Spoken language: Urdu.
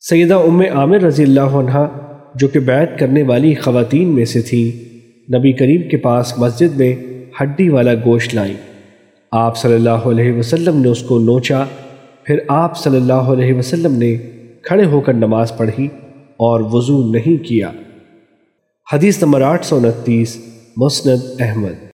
سیدہ ام عامر رضی اللہ عنہ جو کہ بیعت کرنے والی خواتین میں سے تھیں نبی کریم کے پاس مسجد میں ہڈی والا گوشت لائیں آپ صلی اللہ علیہ وسلم نے اس کو نوچا۔ پھر آپ صلی اللہ علیہ وسلم نے کھڑے ہو کر نماز پڑھی اور وضو نہیں کیا۔ حدیث نمبر آٹھ سو انتیس، مسند احمد۔